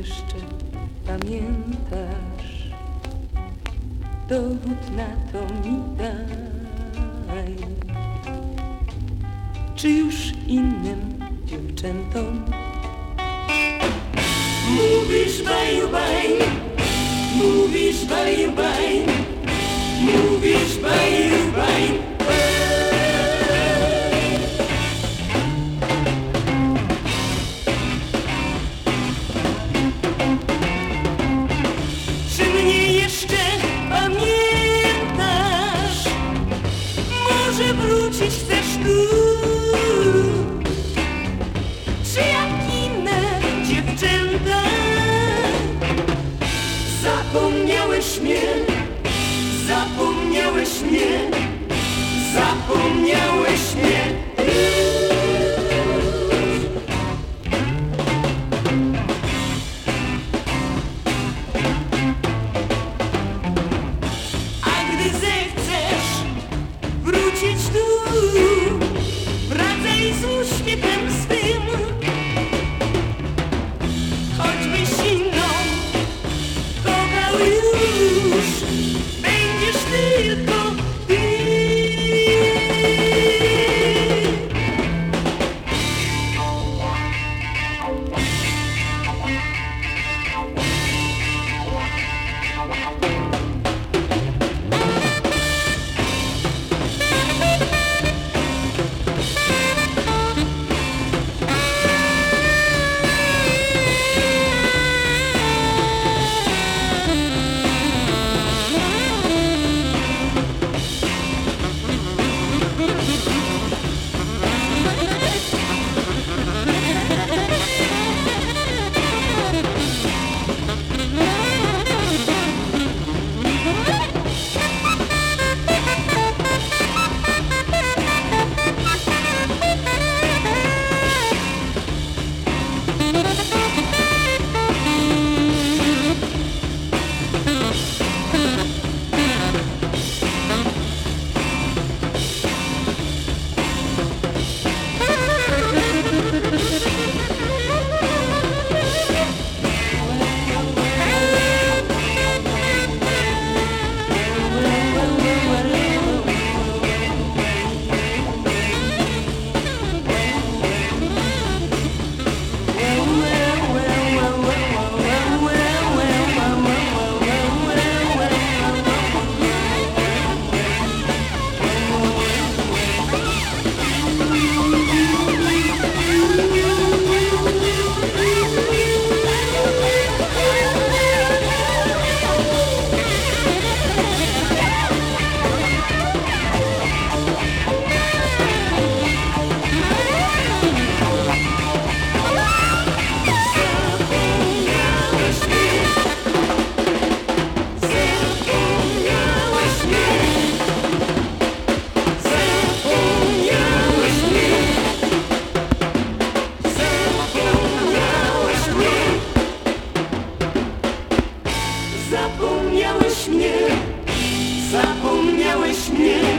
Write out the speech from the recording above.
jeszcze pamiętasz, dowód na to mi daj. Czy już innym dziewczętom mówisz baju baj, mówisz baju baj, mówisz baju baj. Zapomniałeś mnie, zapomniałeś mnie. A gdy Zapomniałeś mnie.